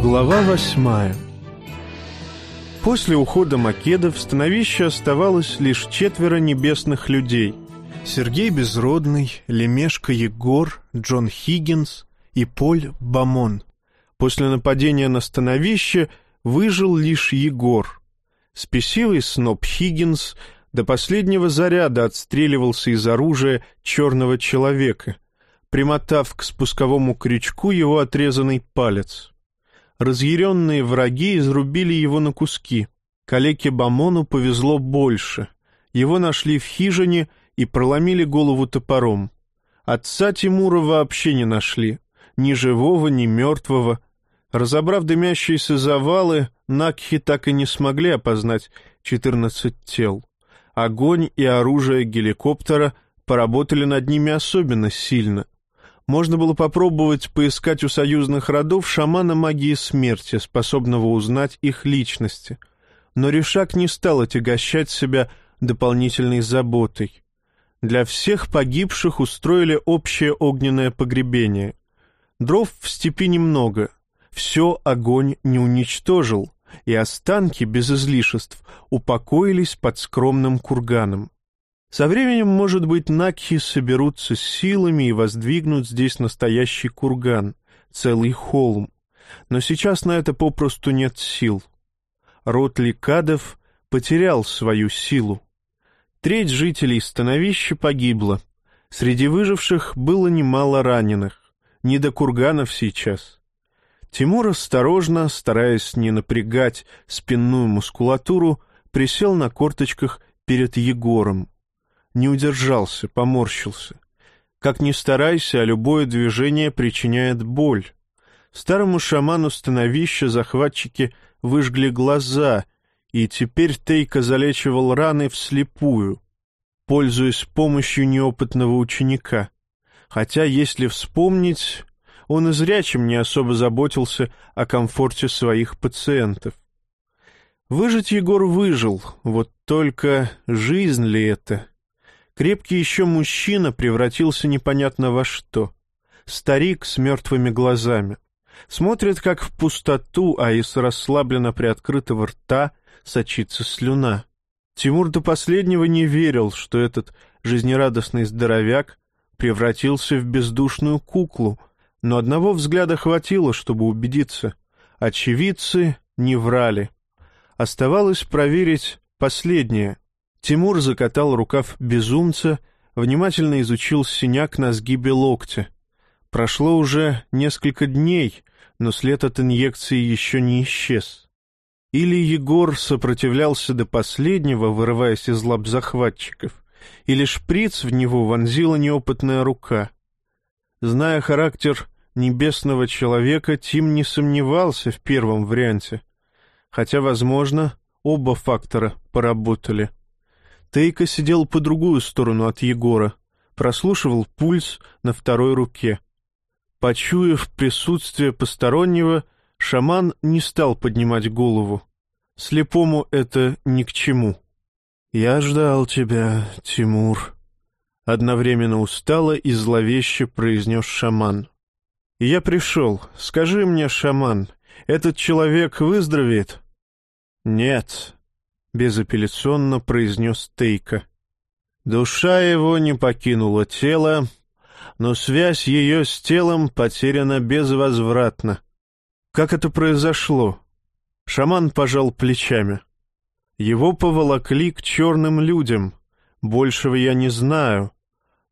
Глава восьмая После ухода Македа в становище оставалось лишь четверо небесных людей. Сергей Безродный, Лемешка Егор, Джон Хиггинс и Поль Бамон. После нападения на становище выжил лишь Егор. Спесивый сноб Хиггинс до последнего заряда отстреливался из оружия черного человека, примотав к спусковому крючку его отрезанный палец. Разъяренные враги изрубили его на куски. Калеке Бамону повезло больше. Его нашли в хижине и проломили голову топором. Отца Тимура вообще не нашли. Ни живого, ни мертвого. Разобрав дымящиеся завалы, Накхи так и не смогли опознать четырнадцать тел. Огонь и оружие геликоптера поработали над ними особенно сильно можно было попробовать поискать у союзных родов шамана магии смерти, способного узнать их личности. Но Решак не стал отягощать себя дополнительной заботой. Для всех погибших устроили общее огненное погребение. Дров в степи немного, все огонь не уничтожил, и останки без излишеств упокоились под скромным курганом. Со временем, может быть, Накхи соберутся с силами и воздвигнут здесь настоящий курган, целый холм. Но сейчас на это попросту нет сил. Род Ликадов потерял свою силу. Треть жителей становища погибла. Среди выживших было немало раненых. Не до курганов сейчас. Тимур осторожно, стараясь не напрягать спинную мускулатуру, присел на корточках перед Егором не удержался, поморщился. Как ни старайся, а любое движение причиняет боль. Старому шаману становища захватчики выжгли глаза, и теперь Тейка залечивал раны вслепую, пользуясь помощью неопытного ученика. Хотя, если вспомнить, он и зрячим не особо заботился о комфорте своих пациентов. Выжить Егор выжил, вот только жизнь ли это? Крепкий еще мужчина превратился непонятно во что. Старик с мертвыми глазами. Смотрит, как в пустоту, а из расслабленно приоткрытого рта сочится слюна. Тимур до последнего не верил, что этот жизнерадостный здоровяк превратился в бездушную куклу, но одного взгляда хватило, чтобы убедиться. Очевидцы не врали. Оставалось проверить последнее — Тимур закатал рукав безумца, внимательно изучил синяк на сгибе локтя. Прошло уже несколько дней, но след от инъекции еще не исчез. Или Егор сопротивлялся до последнего, вырываясь из лап захватчиков, или шприц в него вонзила неопытная рука. Зная характер небесного человека, Тим не сомневался в первом варианте, хотя, возможно, оба фактора поработали. Тейка сидел по другую сторону от Егора, прослушивал пульс на второй руке. Почуяв присутствие постороннего, шаман не стал поднимать голову. Слепому это ни к чему. «Я ждал тебя, Тимур», — одновременно устало и зловеще произнес шаман. «Я пришел. Скажи мне, шаман, этот человек выздоровеет?» «Нет», безапелляционно произнес Тейка. Душа его не покинула тело, но связь ее с телом потеряна безвозвратно. Как это произошло? Шаман пожал плечами. Его поволокли к черным людям. Большего я не знаю.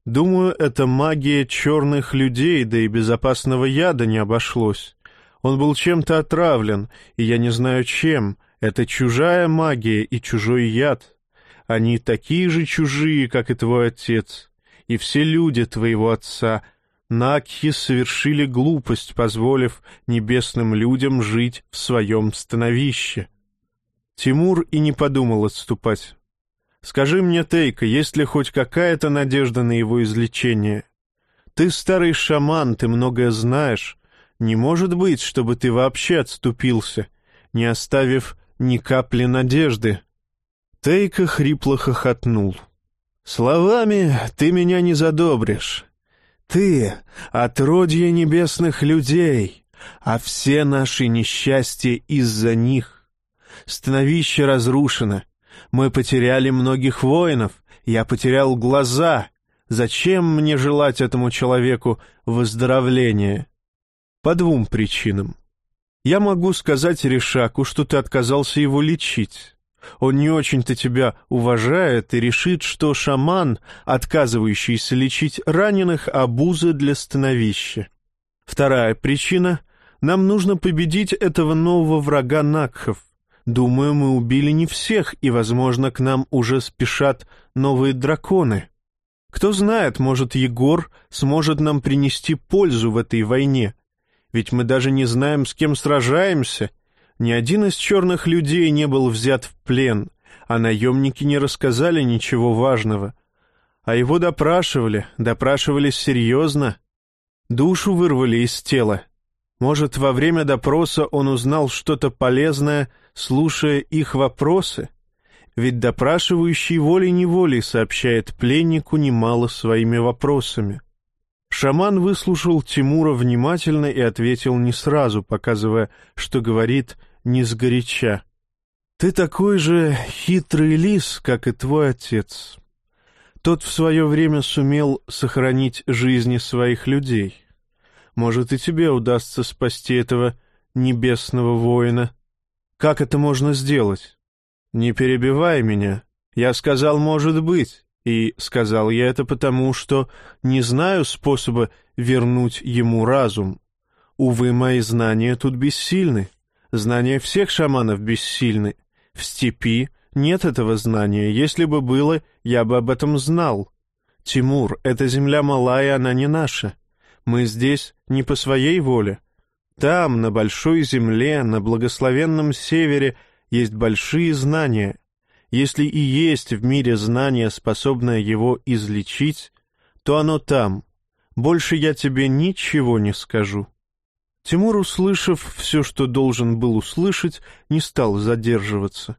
Думаю, это магия черных людей, да и безопасного яда не обошлось. Он был чем-то отравлен, и я не знаю чем — это чужая магия и чужой яд. Они такие же чужие, как и твой отец, и все люди твоего отца. Накхи совершили глупость, позволив небесным людям жить в своем становище. Тимур и не подумал отступать. «Скажи мне, Тейка, есть ли хоть какая-то надежда на его излечение? Ты старый шаман, ты многое знаешь. Не может быть, чтобы ты вообще отступился, не оставив ни капли надежды. Тейка хрипло хохотнул. Словами ты меня не задобришь. Ты — отродье небесных людей, а все наши несчастья из-за них. Становище разрушено. Мы потеряли многих воинов. Я потерял глаза. Зачем мне желать этому человеку выздоровления? По двум причинам. Я могу сказать Решаку, что ты отказался его лечить. Он не очень-то тебя уважает и решит, что шаман, отказывающийся лечить раненых, обуза для становища. Вторая причина — нам нужно победить этого нового врага Накхов. Думаю, мы убили не всех, и, возможно, к нам уже спешат новые драконы. Кто знает, может, Егор сможет нам принести пользу в этой войне. Ведь мы даже не знаем, с кем сражаемся — ни один из черных людей не был взят в плен, а наемники не рассказали ничего важного. А его допрашивали, допрашивали серьезно. Душу вырвали из тела. Может, во время допроса он узнал что-то полезное, слушая их вопросы? Ведь допрашивающий волей-неволей сообщает пленнику немало своими вопросами. Шаман выслушал Тимура внимательно и ответил не сразу, показывая, что говорит не сгоряча. «Ты такой же хитрый лис, как и твой отец. Тот в свое время сумел сохранить жизни своих людей. Может, и тебе удастся спасти этого небесного воина. Как это можно сделать? Не перебивай меня. Я сказал «может быть», и сказал я это потому, что не знаю способа вернуть ему разум. Увы, мои знания тут бессильны. Знания всех шаманов бессильны. В степи нет этого знания. Если бы было, я бы об этом знал. Тимур, эта земля малая, она не наша. Мы здесь не по своей воле. Там, на большой земле, на благословенном севере, есть большие знания. Если и есть в мире знание, способное его излечить, то оно там. Больше я тебе ничего не скажу. Тимур, услышав все, что должен был услышать, не стал задерживаться.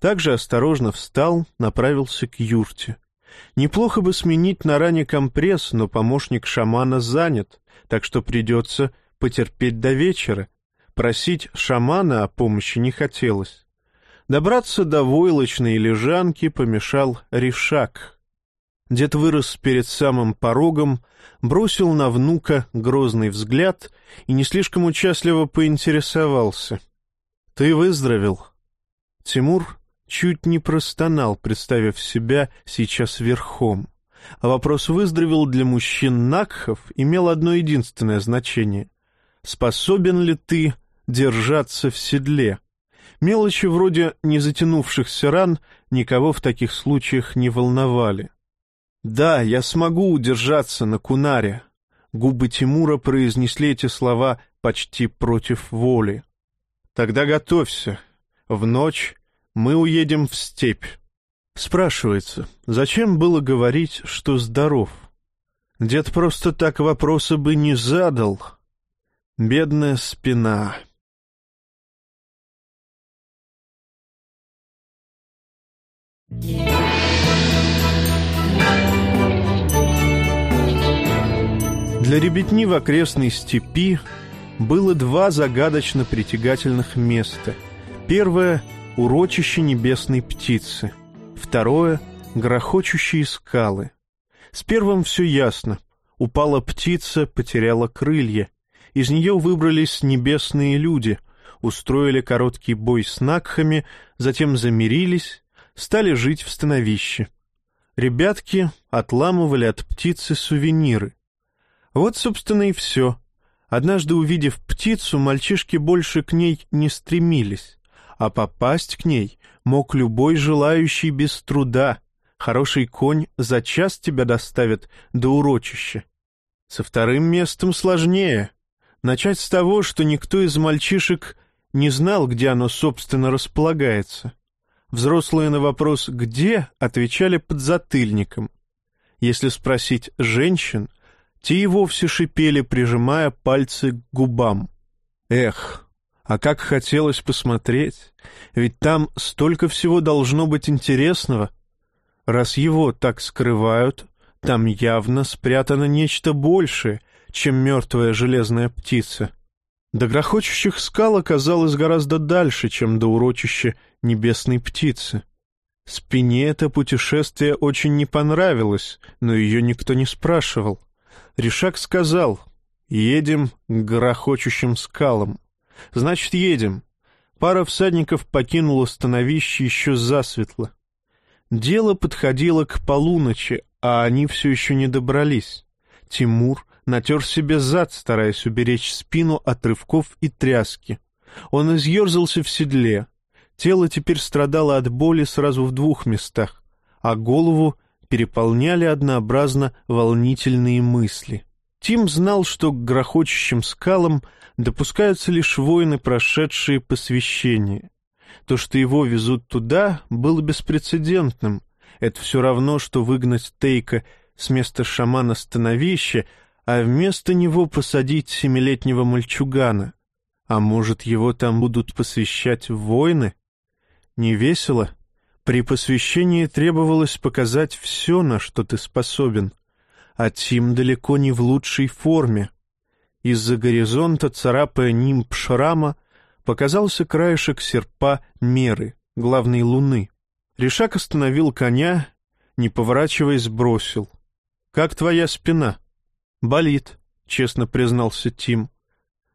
Также осторожно встал, направился к юрте. Неплохо бы сменить на ране компресс, но помощник шамана занят, так что придется потерпеть до вечера. Просить шамана о помощи не хотелось. Добраться до войлочной лежанки помешал Ришак — Дед вырос перед самым порогом, бросил на внука грозный взгляд и не слишком участливо поинтересовался. — Ты выздоровел? Тимур чуть не простонал, представив себя сейчас верхом. А вопрос «выздоровел» для мужчин Накхов имел одно единственное значение. Способен ли ты держаться в седле? Мелочи вроде незатянувшихся ран никого в таких случаях не волновали. «Да, я смогу удержаться на Кунаре». Губы Тимура произнесли эти слова почти против воли. «Тогда готовься. В ночь мы уедем в степь». Спрашивается, зачем было говорить, что здоров? Дед просто так вопроса бы не задал. Бедная спина. Для ребятни в окрестной степи было два загадочно притягательных места. Первое — урочище небесной птицы. Второе — грохочущие скалы. С первым все ясно. Упала птица, потеряла крылья. Из нее выбрались небесные люди, устроили короткий бой с накхами, затем замирились, стали жить в становище. Ребятки отламывали от птицы сувениры. Вот, собственно, и все. Однажды увидев птицу, мальчишки больше к ней не стремились, а попасть к ней мог любой желающий без труда. Хороший конь за час тебя доставит до урочища. Со вторым местом сложнее. Начать с того, что никто из мальчишек не знал, где оно, собственно, располагается. Взрослые на вопрос «где?» отвечали подзатыльником. Если спросить женщин, те и вовсе шипели, прижимая пальцы к губам. Эх, а как хотелось посмотреть, ведь там столько всего должно быть интересного. Раз его так скрывают, там явно спрятано нечто большее, чем мертвая железная птица. До грохочущих скал оказалось гораздо дальше, чем до урочища небесной птицы. Спине это путешествие очень не понравилось, но ее никто не спрашивал. Ришак сказал, «Едем к грохочущим скалам». «Значит, едем». Пара всадников покинула становище еще засветло. Дело подходило к полуночи, а они все еще не добрались. Тимур натер себе зад, стараясь уберечь спину от рывков и тряски. Он изъерзался в седле. Тело теперь страдало от боли сразу в двух местах, а голову переполняли однообразно волнительные мысли. Тим знал, что к грохочущим скалам допускаются лишь воины, прошедшие посвящение. То, что его везут туда, было беспрецедентным. Это все равно, что выгнать Тейка с места шамана становища, а вместо него посадить семилетнего мальчугана. А может, его там будут посвящать в войны? Не весело? При посвящении требовалось показать все, на что ты способен. А Тим далеко не в лучшей форме. Из-за горизонта, царапая нимб шрама, показался краешек серпа меры, главной луны. Решак остановил коня, не поворачиваясь, бросил. «Как твоя спина?» «Болит», — честно признался Тим.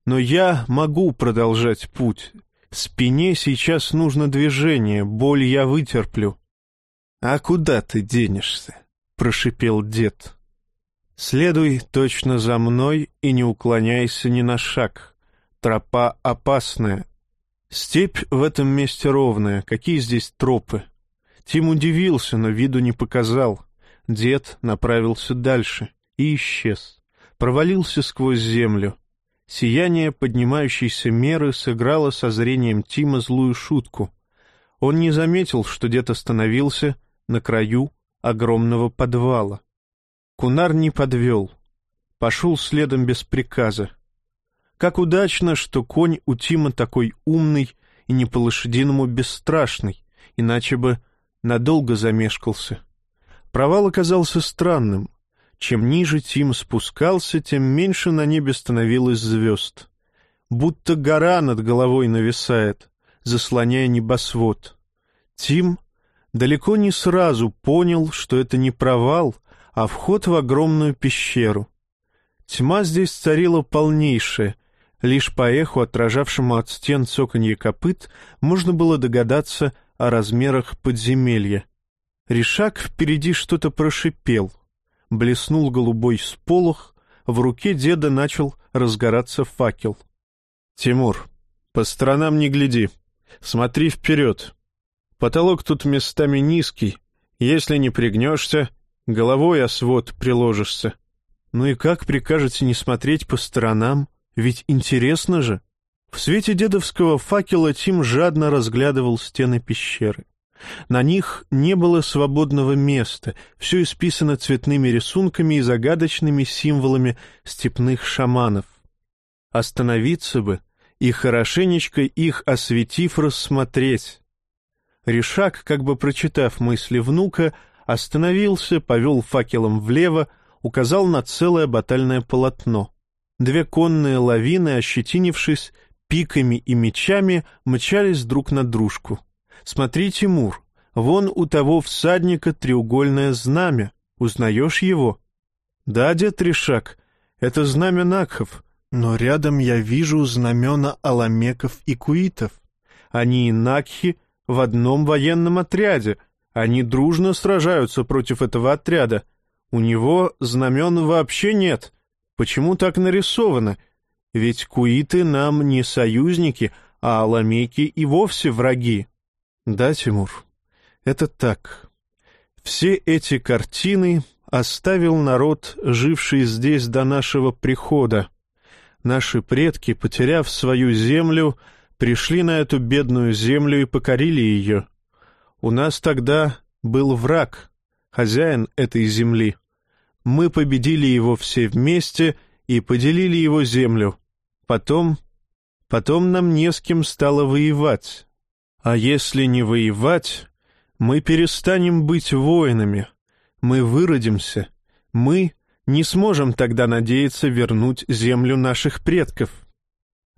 «Но я могу продолжать путь. Спине сейчас нужно движение, боль я вытерплю». «А куда ты денешься?» — прошипел дед. «Следуй точно за мной и не уклоняйся ни на шаг. Тропа опасная. Степь в этом месте ровная. Какие здесь тропы? Тим удивился, но виду не показал. Дед направился дальше и исчез. Провалился сквозь землю. Сияние поднимающейся меры сыграло со зрением Тима злую шутку. Он не заметил, что дед остановился на краю огромного подвала. Кунар не подвел. Пошел следом без приказа. Как удачно, что конь у Тима такой умный и не по-лошадиному бесстрашный, иначе бы надолго замешкался. Провал оказался странным. Чем ниже Тим спускался, тем меньше на небе становилось звезд. Будто гора над головой нависает, заслоняя небосвод. Тим далеко не сразу понял, что это не провал, а вход в огромную пещеру. Тьма здесь царила полнейшая, Лишь по эху, отражавшему от стен цоканье копыт, можно было догадаться о размерах подземелья. Решак впереди что-то прошипел. Блеснул голубой сполох, в руке деда начал разгораться факел. — Тимур, по сторонам не гляди. Смотри вперед. Потолок тут местами низкий. Если не пригнешься, головой о свод приложишься. Ну и как прикажете не смотреть по сторонам? Ведь интересно же. В свете дедовского факела Тим жадно разглядывал стены пещеры. На них не было свободного места, все исписано цветными рисунками и загадочными символами степных шаманов. Остановиться бы и хорошенечко их осветив рассмотреть. Решак, как бы прочитав мысли внука, остановился, повел факелом влево, указал на целое батальное полотно. Две конные лавины, ощетинившись пиками и мечами, мчались друг на дружку. «Смотри, Тимур, вон у того всадника треугольное знамя. Узнаешь его?» «Да, дед Ришак, это знамя Накхов, но рядом я вижу знамена Аламеков и Куитов. Они и Накхи в одном военном отряде. Они дружно сражаются против этого отряда. У него знамен вообще нет, Почему так нарисовано? Ведь куиты нам не союзники, а аламейки и вовсе враги. Да, Тимур, это так. Все эти картины оставил народ, живший здесь до нашего прихода. Наши предки, потеряв свою землю, пришли на эту бедную землю и покорили ее. У нас тогда был враг, хозяин этой земли мы победили его все вместе и поделили его землю. Потом... Потом нам не с кем стало воевать. А если не воевать, Мы перестанем быть воинами, мы выродимся, мы не сможем тогда надеяться вернуть землю наших предков.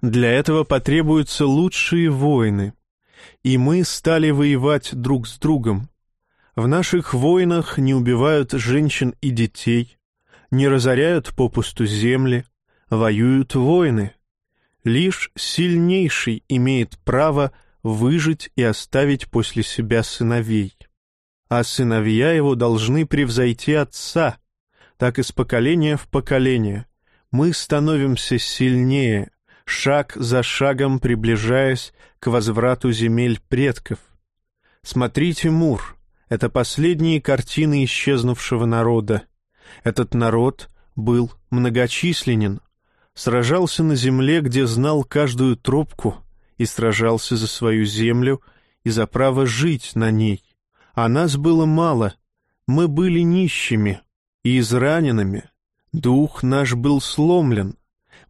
Для этого потребуются лучшие воины, и мы стали воевать друг с другом. В наших войнах не убивают женщин и детей, не разоряют попусту земли, воюют воины. Лишь сильнейший имеет право выжить и оставить после себя сыновей. А сыновья его должны превзойти отца, так из поколения в поколение. Мы становимся сильнее, шаг за шагом приближаясь к возврату земель предков. Смотрите, Мур, это последние картины исчезнувшего народа. Этот народ был многочисленен, сражался на земле, где знал каждую тропку, и сражался за свою землю и за право жить на ней. А нас было мало, мы были нищими и израненными. Дух наш был сломлен.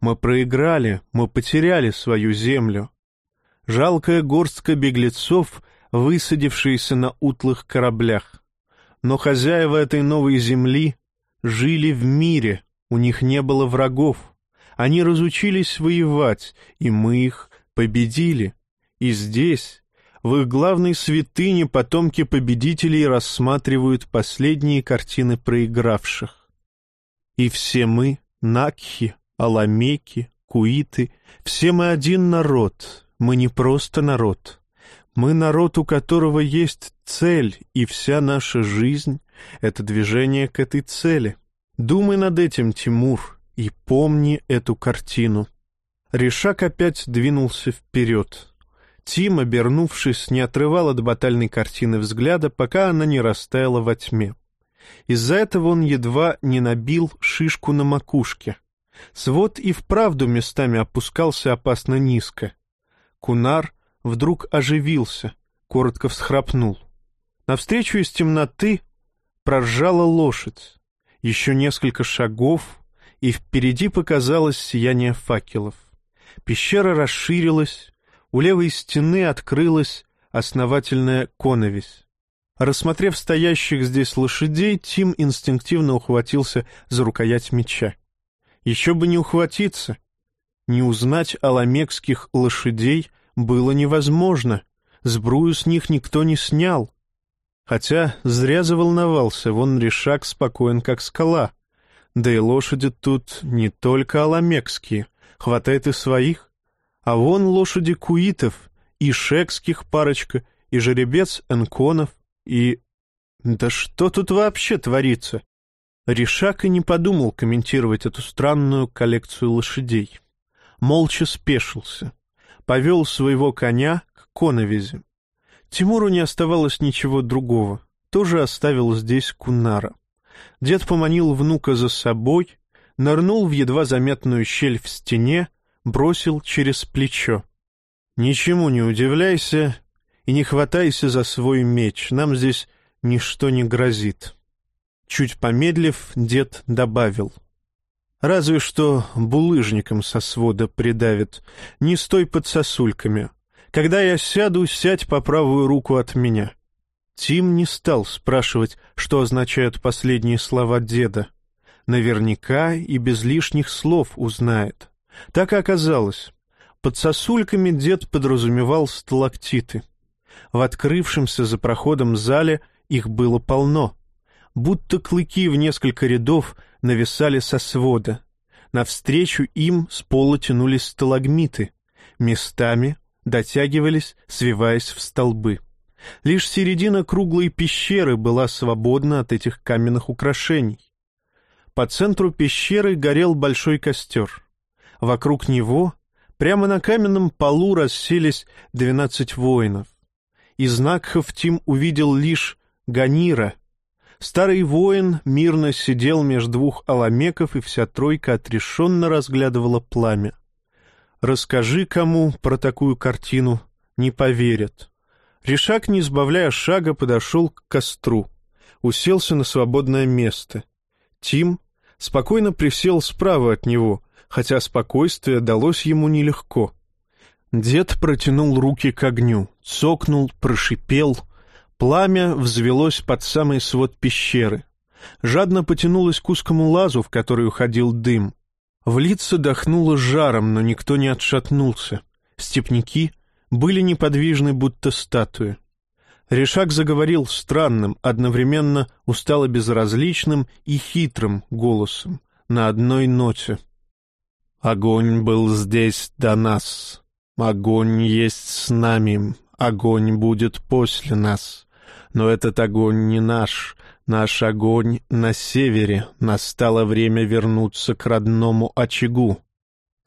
Мы проиграли, мы потеряли свою землю. Жалкая горстка беглецов, высадившиеся на утлых кораблях. Но хозяева этой новой земли жили в мире, у них не было врагов. Они разучились воевать, и мы их победили. И здесь, в их главной святыне, потомки победителей рассматривают последние картины проигравших. И все мы, Накхи, Аламеки, Куиты, все мы один народ, мы не просто народ. Мы народ, у которого есть цель, и вся наша жизнь — это движение к этой цели. Думай над этим, Тимур, и помни эту картину. Решак опять двинулся вперед. Тим, обернувшись, не отрывал от батальной картины взгляда, пока она не растаяла во тьме. Из-за этого он едва не набил шишку на макушке. Свод и вправду местами опускался опасно низко. Кунар вдруг оживился, коротко всхрапнул. Навстречу из темноты проржала лошадь. Еще несколько шагов, и впереди показалось сияние факелов. Пещера расширилась, у левой стены открылась основательная коновесь. Рассмотрев стоящих здесь лошадей, Тим инстинктивно ухватился за рукоять меча. Еще бы не ухватиться. Не узнать аламекских лошадей было невозможно. Сбрую с них никто не снял. Хотя зря заволновался, вон решак спокоен, как скала. Да и лошади тут не только аламекские, хватает и своих. А вон лошади куитов, и шекских парочка, и жеребец энконов, и... Да что тут вообще творится? Ришак и не подумал комментировать эту странную коллекцию лошадей. Молча спешился. Повел своего коня к коновизе. Тимуру не оставалось ничего другого. Тоже оставил здесь Кунара. Дед поманил внука за собой, нырнул в едва заметную щель в стене, бросил через плечо. «Ничему не удивляйся и не хватайся за свой меч, нам здесь ничто не грозит». Чуть помедлив, дед добавил. «Разве что булыжником со свода придавит. Не стой под сосульками. Когда я сяду, сядь по правую руку от меня». Тим не стал спрашивать, что означают последние слова деда. Наверняка и без лишних слов узнает. Так и оказалось. Под сосульками дед подразумевал сталактиты. В открывшемся за проходом зале их было полно. Будто клыки в несколько рядов нависали со свода. Навстречу им с пола тянулись сталагмиты. Местами дотягивались, свиваясь в столбы. Лишь середина круглой пещеры была свободна от этих каменных украшений. По центру пещеры горел большой костер. Вокруг него, прямо на каменном полу, расселись двенадцать воинов. Из Накхов Тим увидел лишь Ганира. Старый воин мирно сидел между двух аламеков, и вся тройка отрешенно разглядывала пламя. Расскажи кому про такую картину, не поверят. Решак, не сбавляя шага, подошел к костру, уселся на свободное место. Тим спокойно присел справа от него, хотя спокойствие далось ему нелегко. Дед протянул руки к огню, цокнул, прошипел. Пламя взвелось под самый свод пещеры. Жадно потянулось к узкому лазу, в который уходил дым. В лица дохнуло жаром, но никто не отшатнулся. Степники были неподвижны, будто статуи. Решак заговорил странным, одновременно устало безразличным и хитрым голосом, на одной ноте. «Огонь был здесь до нас. Огонь есть с нами. Огонь будет после нас. Но этот огонь не наш. Наш огонь на севере. Настало время вернуться к родному очагу».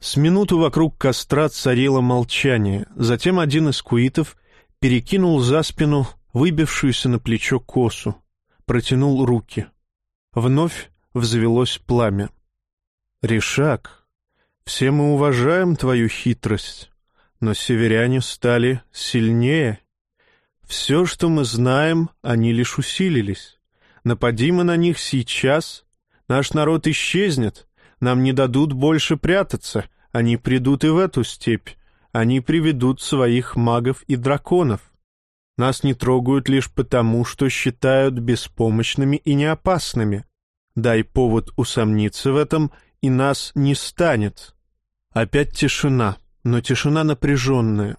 С минуту вокруг костра царило молчание. Затем один из куитов перекинул за спину выбившуюся на плечо косу, протянул руки. Вновь взвелось пламя. «Решак, все мы уважаем твою хитрость, но северяне стали сильнее. Все, что мы знаем, они лишь усилились. Напади мы на них сейчас, наш народ исчезнет, нам не дадут больше прятаться, они придут и в эту степь, они приведут своих магов и драконов. Нас не трогают лишь потому, что считают беспомощными и неопасными. Дай повод усомниться в этом, и нас не станет. Опять тишина, но тишина напряженная.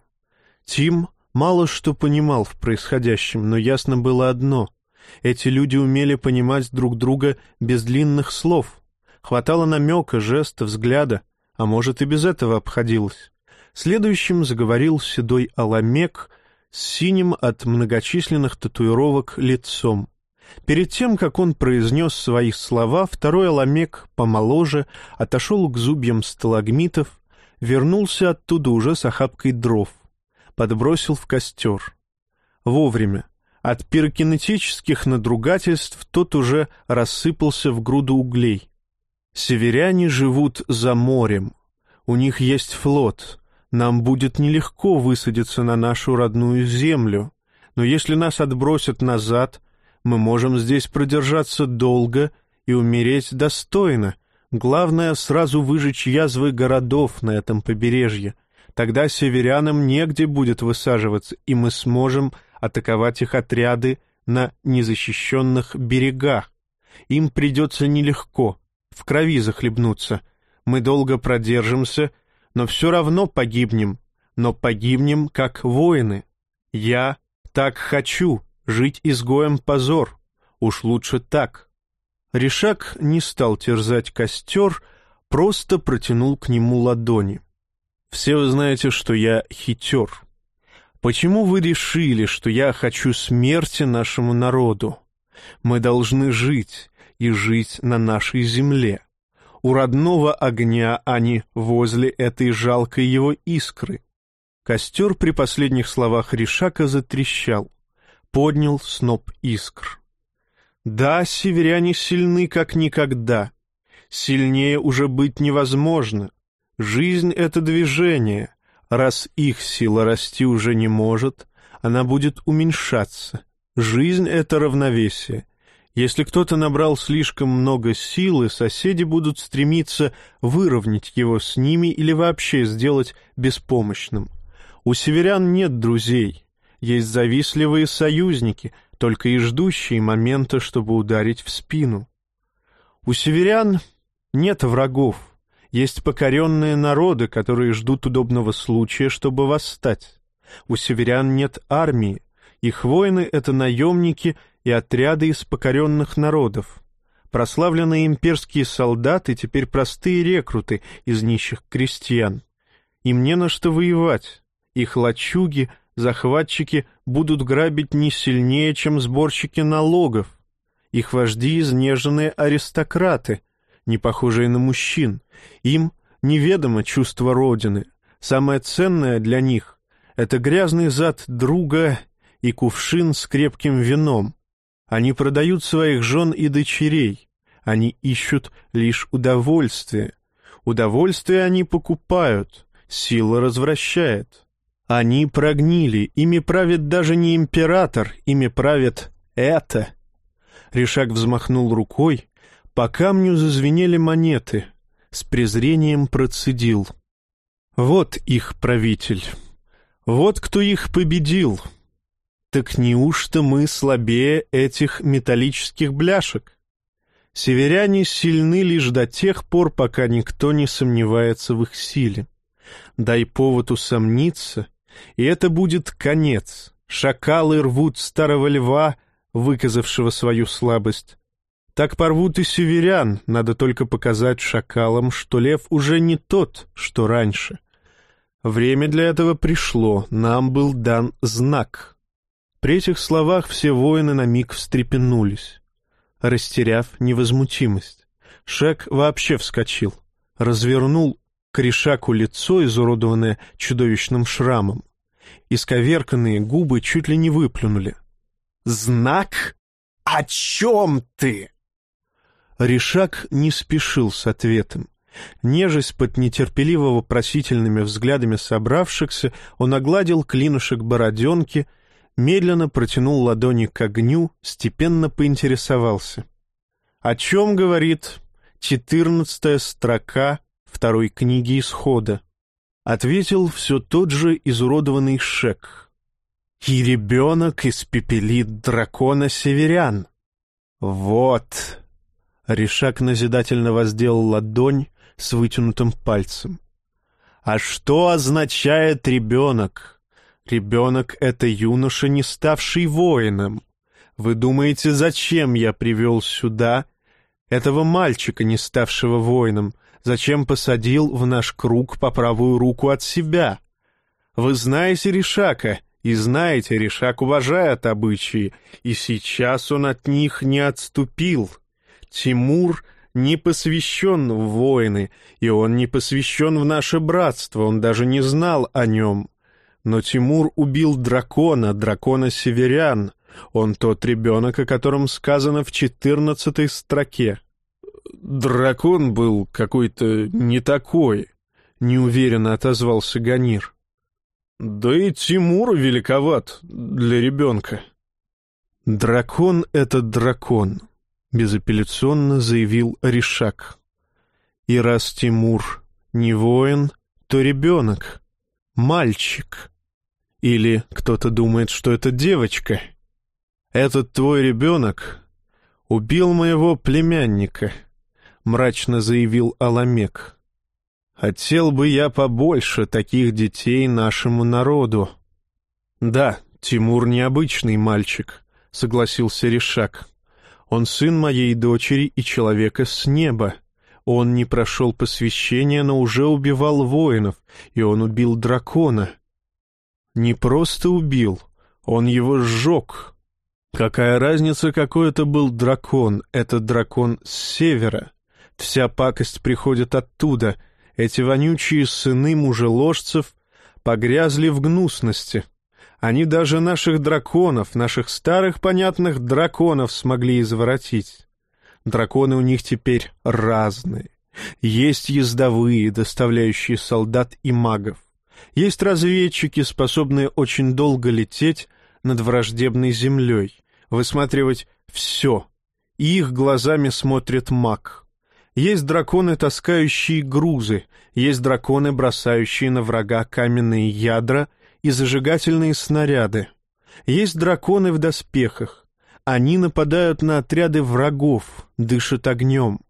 Тим мало что понимал в происходящем, но ясно было одно — эти люди умели понимать друг друга без длинных слов. Хватало намека, жеста, взгляда, а может и без этого обходилось. Следующим заговорил седой Аламек — с синим от многочисленных татуировок лицом. Перед тем, как он произнес свои слова, второй Аламек, помоложе, отошел к зубьям сталагмитов, вернулся оттуда уже с охапкой дров, подбросил в костер. Вовремя. От пирокинетических надругательств тот уже рассыпался в груду углей. Северяне живут за морем. У них есть флот, нам будет нелегко высадиться на нашу родную землю, но если нас отбросят назад, мы можем здесь продержаться долго и умереть достойно. Главное — сразу выжечь язвы городов на этом побережье. Тогда северянам негде будет высаживаться, и мы сможем атаковать их отряды на незащищенных берегах. Им придется нелегко, в крови захлебнуться. Мы долго продержимся — но все равно погибнем, но погибнем как воины. Я так хочу, жить изгоем позор, уж лучше так. Решак не стал терзать костер, просто протянул к нему ладони. «Все вы знаете, что я хитер. Почему вы решили, что я хочу смерти нашему народу? Мы должны жить и жить на нашей земле у родного огня, а не возле этой жалкой его искры. Костер при последних словах Ришака затрещал, поднял сноп искр. Да, северяне сильны как никогда. Сильнее уже быть невозможно. Жизнь — это движение. Раз их сила расти уже не может, она будет уменьшаться. Жизнь — это равновесие. Если кто-то набрал слишком много силы, соседи будут стремиться выровнять его с ними или вообще сделать беспомощным. У северян нет друзей, есть завистливые союзники, только и ждущие момента, чтобы ударить в спину. У северян нет врагов, есть покоренные народы, которые ждут удобного случая, чтобы восстать. У северян нет армии, их воины — это наемники и отряды из покоренных народов. Прославленные имперские солдаты теперь простые рекруты из нищих крестьян. Им не на что воевать. Их лачуги, захватчики будут грабить не сильнее, чем сборщики налогов. Их вожди — изнеженные аристократы, не похожие на мужчин. Им неведомо чувство Родины. Самое ценное для них — это грязный зад друга и кувшин с крепким вином. Они продают своих жен и дочерей. Они ищут лишь удовольствие. Удовольствие они покупают, сила развращает. Они прогнили, ими правит даже не император, ими правит это. Решак взмахнул рукой, по камню зазвенели монеты, с презрением процедил. Вот их правитель, вот кто их победил. Так неужто мы слабее этих металлических бляшек? Северяне сильны лишь до тех пор, пока никто не сомневается в их силе. Дай повод усомниться, и это будет конец. Шакалы рвут старого льва, выказавшего свою слабость. Так порвут и северян, надо только показать шакалам, что лев уже не тот, что раньше. Время для этого пришло, нам был дан знак. При этих словах все воины на миг встрепенулись, растеряв невозмутимость. Шек вообще вскочил, развернул к Ришаку лицо, изуродованное чудовищным шрамом. Исковерканные губы чуть ли не выплюнули. «Знак? О чем ты?» Ришак не спешил с ответом. Нежесть под нетерпеливо вопросительными взглядами собравшихся, он огладил клинушек бороденки, медленно протянул ладони к огню, степенно поинтересовался. О чем говорит четырнадцатая строка второй книги Исхода? Ответил все тот же изуродованный Шек. «И ребенок испепелит дракона северян». «Вот», Ришак назидательно воздел ладонь с вытянутым пальцем. «А что означает ребенок? Ребенок — это юноша, не ставший воином. Вы думаете, зачем я привел сюда этого мальчика, не ставшего воином? Зачем посадил в наш круг по правую руку от себя? Вы знаете Ришака, и знаете, Ришак уважает обычаи, и сейчас он от них не отступил». Тимур не посвящен в войны, и он не посвящен в наше братство, он даже не знал о нем. Но Тимур убил дракона, дракона северян. Он тот ребенок, о котором сказано в четырнадцатой строке. «Дракон был какой-то не такой», — неуверенно отозвался Ганир. «Да и Тимур великоват для ребенка». «Дракон — это дракон», — безапелляционно заявил Ришак. «И раз Тимур не воин, то ребенок, мальчик. Или кто-то думает, что это девочка. Этот твой ребенок убил моего племянника», — мрачно заявил Аламек. «Хотел бы я побольше таких детей нашему народу». «Да, Тимур необычный мальчик», — согласился Ришак. Он сын моей дочери и человека с неба. Он не прошел посвящения, но уже убивал воинов, и он убил дракона. Не просто убил, он его сжег. Какая разница, какой это был дракон? Это дракон с севера. Вся пакость приходит оттуда. Эти вонючие сыны мужеложцев погрязли в гнусности. Они даже наших драконов, наших старых понятных драконов смогли изворотить. Драконы у них теперь разные. Есть ездовые, доставляющие солдат и магов. Есть разведчики, способные очень долго лететь над враждебной землей, высматривать все, и их глазами смотрит маг. Есть драконы, таскающие грузы, есть драконы, бросающие на врага каменные ядра и зажигательные снаряды. Есть драконы в доспехах. Они нападают на отряды врагов, дышат огнем.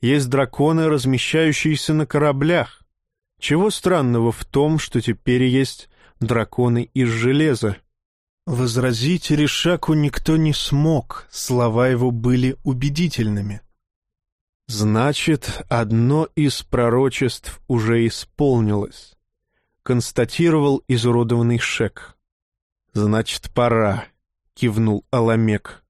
Есть драконы, размещающиеся на кораблях. Чего странного в том, что теперь есть драконы из железа? Возразить Решаку никто не смог, слова его были убедительными. Значит, одно из пророчеств уже исполнилось констатировал изуродованный шек. «Значит, пора», — кивнул Аламек.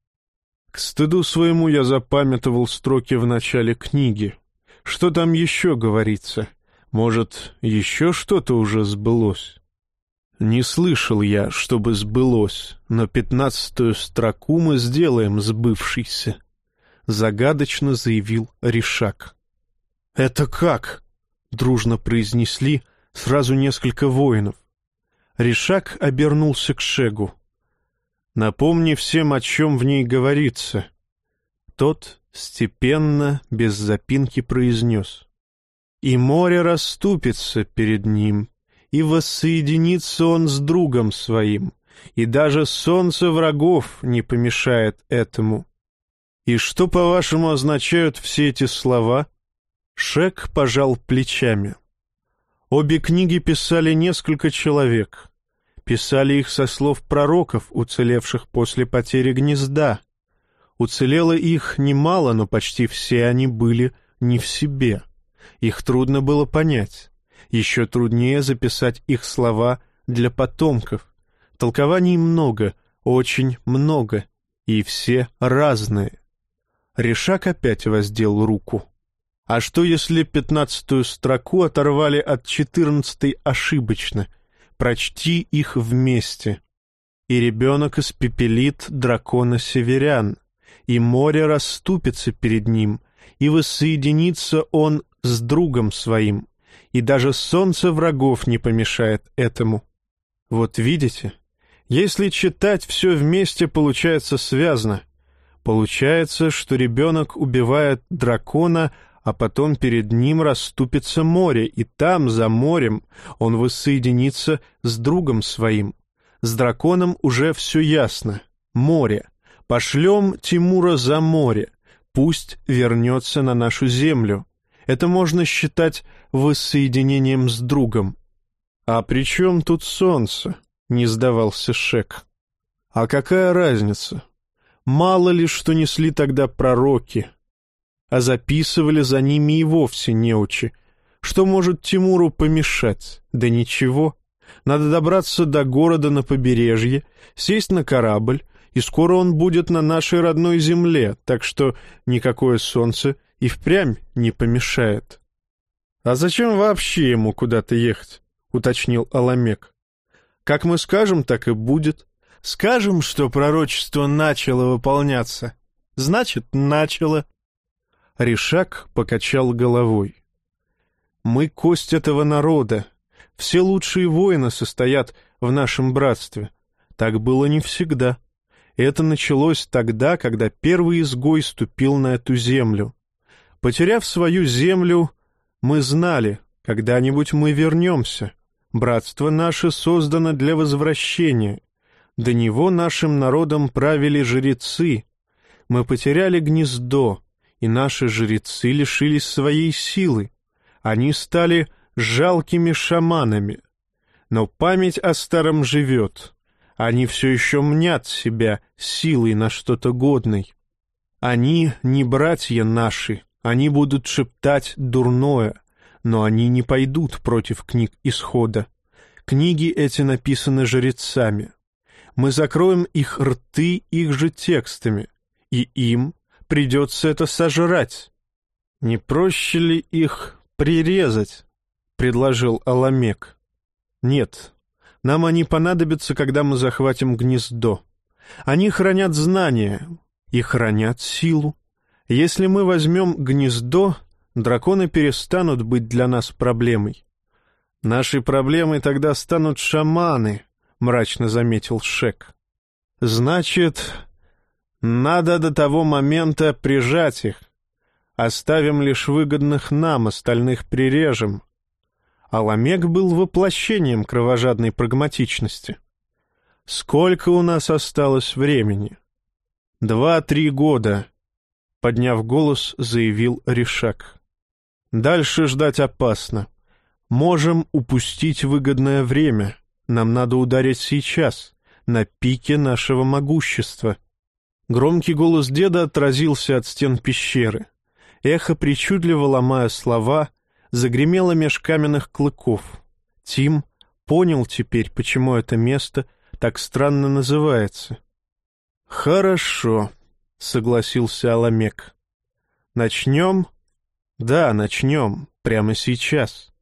К стыду своему я запамятовал строки в начале книги. Что там еще говорится? Может, еще что-то уже сбылось? Не слышал я, чтобы сбылось, но пятнадцатую строку мы сделаем сбывшейся. Загадочно заявил Ришак. «Это как?» — дружно произнесли, сразу несколько воинов. Ришак обернулся к Шегу. «Напомни всем, о чем в ней говорится». Тот степенно, без запинки произнес. «И море расступится перед ним, и воссоединится он с другом своим, и даже солнце врагов не помешает этому. И что, по-вашему, означают все эти слова? Шек пожал плечами. Обе книги писали несколько человек. Писали их со слов пророков, уцелевших после потери гнезда. Уцелело их немало, но почти все они были не в себе. Их трудно было понять. Еще труднее записать их слова для потомков. Толкований много, очень много, и все разные. Решак опять воздел руку. А что, если пятнадцатую строку оторвали от четырнадцатой ошибочно? Прочти их вместе. И ребенок испепелит дракона северян, и море расступится перед ним, и воссоединится он с другом своим, и даже солнце врагов не помешает этому. Вот видите, если читать все вместе, получается связно. Получается, что ребенок убивает дракона, а потом перед ним расступится море, и там, за морем, он воссоединится с другом своим. С драконом уже все ясно. Море. Пошлем Тимура за море. Пусть вернется на нашу землю. Это можно считать воссоединением с другом. «А при чем тут солнце?» — не сдавался Шек. «А какая разница? Мало ли, что несли тогда пророки, а записывали за ними и вовсе неучи. Что может Тимуру помешать? Да ничего. Надо добраться до города на побережье, сесть на корабль, и скоро он будет на нашей родной земле, так что никакое солнце и впрямь не помешает. — А зачем вообще ему куда-то ехать? — уточнил Аламек. — Как мы скажем, так и будет. Скажем, что пророчество начало выполняться. Значит, начало. Ришак покачал головой. «Мы кость этого народа. Все лучшие воины состоят в нашем братстве. Так было не всегда. Это началось тогда, когда первый изгой ступил на эту землю. Потеряв свою землю, мы знали, когда-нибудь мы вернемся. Братство наше создано для возвращения. До него нашим народом правили жрецы. Мы потеряли гнездо, и наши жрецы лишились своей силы. Они стали жалкими шаманами. Но память о старом живет. Они все еще мнят себя силой на что-то годной. Они не братья наши, они будут шептать дурное, но они не пойдут против книг Исхода. Книги эти написаны жрецами. Мы закроем их рты их же текстами, и им придется это сожрать. Не проще ли их прирезать? — предложил Аламек. Нет, нам они понадобятся, когда мы захватим гнездо. Они хранят знания и хранят силу. Если мы возьмем гнездо, драконы перестанут быть для нас проблемой. Нашей проблемой тогда станут шаманы, — мрачно заметил Шек. Значит, надо до того момента прижать их. Оставим лишь выгодных нам, остальных прирежем. Аламек был воплощением кровожадной прагматичности. Сколько у нас осталось времени? Два-три года, — подняв голос, заявил Ришак. Дальше ждать опасно. Можем упустить выгодное время. Нам надо ударить сейчас, на пике нашего могущества. Громкий голос деда отразился от стен пещеры. Эхо, причудливо ломая слова, загремело меж каменных клыков. Тим понял теперь, почему это место так странно называется. «Хорошо», — согласился Аламек. «Начнем?» «Да, начнем. Прямо сейчас.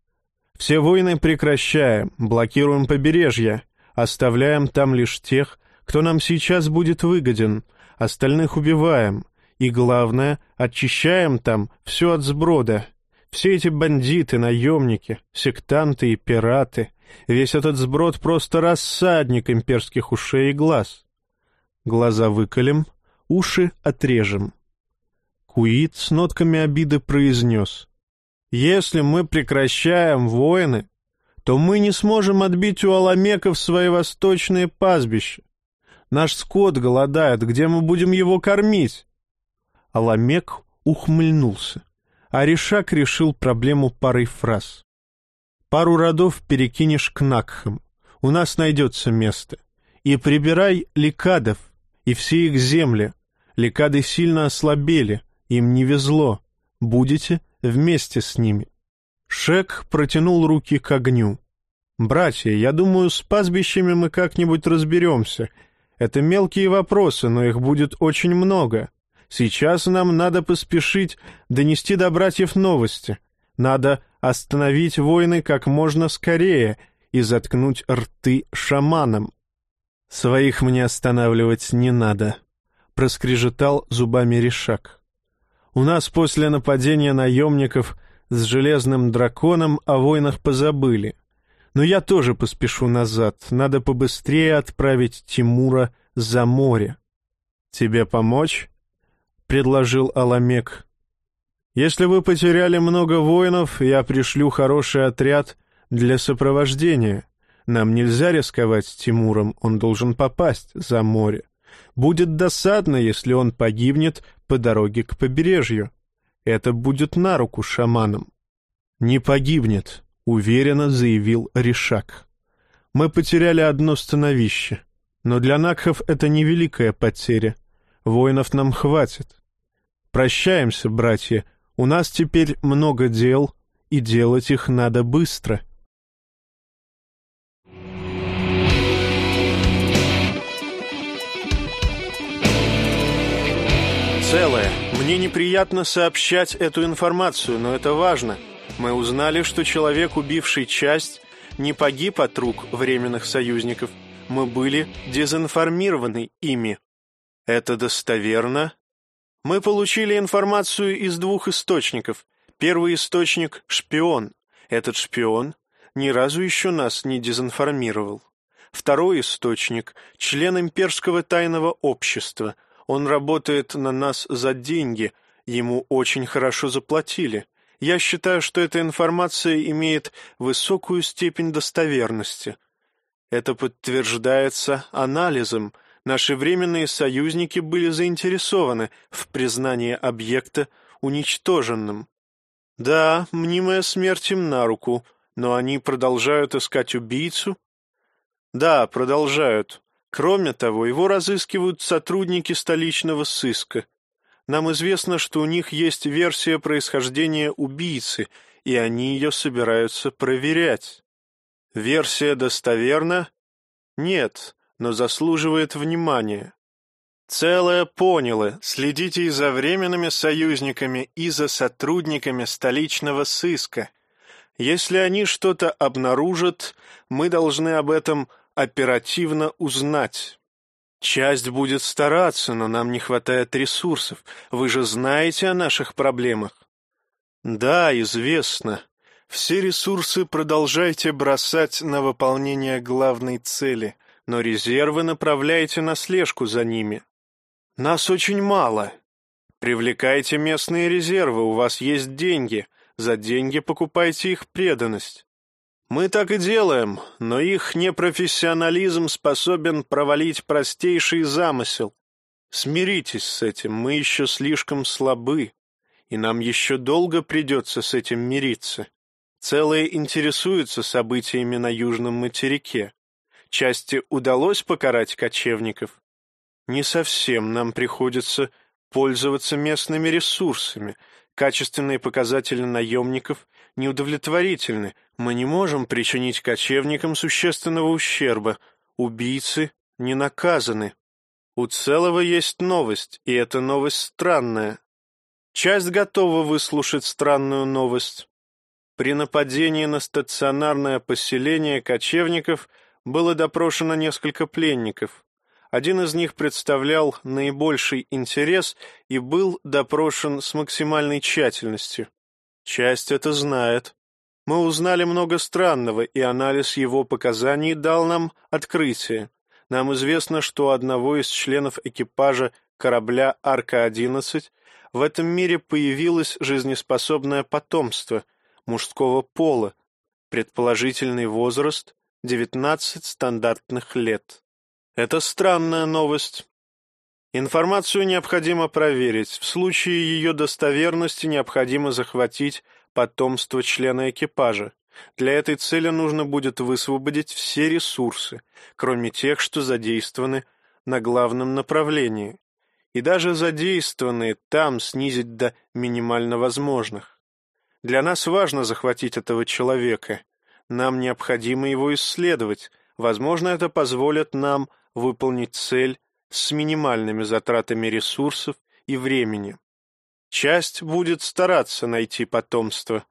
Все войны прекращаем, блокируем побережье, оставляем там лишь тех, кто нам сейчас будет выгоден, остальных убиваем, и, главное, очищаем там все от сброда. Все эти бандиты, наемники, сектанты и пираты, весь этот сброд просто рассадник имперских ушей и глаз. Глаза выколем, уши отрежем. Куит с нотками обиды произнес. «Если мы прекращаем войны, то мы не сможем отбить у аламеков свои восточные пастбища. Наш скот голодает, где мы будем его кормить?» Аламек ухмыльнулся, а Ришак решил проблему парой фраз. «Пару родов перекинешь к Накхам, у нас найдется место. И прибирай ликадов и все их земли. Ликады сильно ослабели, им не везло. Будете вместе с ними». Шек протянул руки к огню. «Братья, я думаю, с пастбищами мы как-нибудь разберемся. Это мелкие вопросы, но их будет очень много. Сейчас нам надо поспешить донести до братьев новости. Надо остановить войны как можно скорее и заткнуть рты шаманам». «Своих мне останавливать не надо», — проскрежетал зубами Решак. «У нас после нападения наемников — с железным драконом о войнах позабыли. Но я тоже поспешу назад. Надо побыстрее отправить Тимура за море. «Тебе помочь?» — предложил Аламек. «Если вы потеряли много воинов, я пришлю хороший отряд для сопровождения. Нам нельзя рисковать с Тимуром, он должен попасть за море. Будет досадно, если он погибнет по дороге к побережью». Это будет на руку шаманам. «Не погибнет», — уверенно заявил Ришак. «Мы потеряли одно становище, но для Накхов это невеликая потеря. Воинов нам хватит. Прощаемся, братья, у нас теперь много дел, и делать их надо быстро». Целое. Мне неприятно сообщать эту информацию, но это важно. Мы узнали, что человек, убивший часть, не погиб от рук временных союзников. Мы были дезинформированы ими. Это достоверно? Мы получили информацию из двух источников. Первый источник — шпион. Этот шпион ни разу еще нас не дезинформировал. Второй источник — член имперского тайного общества — он работает на нас за деньги, ему очень хорошо заплатили. Я считаю, что эта информация имеет высокую степень достоверности. Это подтверждается анализом. Наши временные союзники были заинтересованы в признании объекта уничтоженным. Да, мнимая смерть им на руку, но они продолжают искать убийцу? Да, продолжают. Кроме того, его разыскивают сотрудники столичного сыска. Нам известно, что у них есть версия происхождения убийцы, и они ее собираются проверять. Версия достоверна? Нет, но заслуживает внимания. Целое поняло, следите и за временными союзниками, и за сотрудниками столичного сыска. Если они что-то обнаружат, мы должны об этом оперативно узнать. Часть будет стараться, но нам не хватает ресурсов. Вы же знаете о наших проблемах. Да, известно. Все ресурсы продолжайте бросать на выполнение главной цели, но резервы направляйте на слежку за ними. Нас очень мало. Привлекайте местные резервы, у вас есть деньги. За деньги покупайте их преданность. Мы так и делаем, но их непрофессионализм способен провалить простейший замысел. Смиритесь с этим, мы еще слишком слабы, и нам еще долго придется с этим мириться. Целые интересуются событиями на Южном материке. Части удалось покарать кочевников? Не совсем нам приходится пользоваться местными ресурсами. Качественные показатели наемников неудовлетворительны. Мы не можем причинить кочевникам существенного ущерба. Убийцы не наказаны. У целого есть новость, и эта новость странная. Часть готова выслушать странную новость. При нападении на стационарное поселение кочевников было допрошено несколько пленников. Один из них представлял наибольший интерес и был допрошен с максимальной тщательностью. Часть это знает. Мы узнали много странного, и анализ его показаний дал нам открытие. Нам известно, что одного из членов экипажа корабля «Арка-11» в этом мире появилось жизнеспособное потомство мужского пола. Предположительный возраст — 19 стандартных лет. Это странная новость. Информацию необходимо проверить. В случае ее достоверности необходимо захватить потомство члена экипажа. Для этой цели нужно будет высвободить все ресурсы, кроме тех, что задействованы на главном направлении, и даже задействованные там снизить до минимально возможных. Для нас важно захватить этого человека. Нам необходимо его исследовать. Возможно, это позволит нам выполнить цель с минимальными затратами ресурсов и времени. Часть будет стараться найти потомство,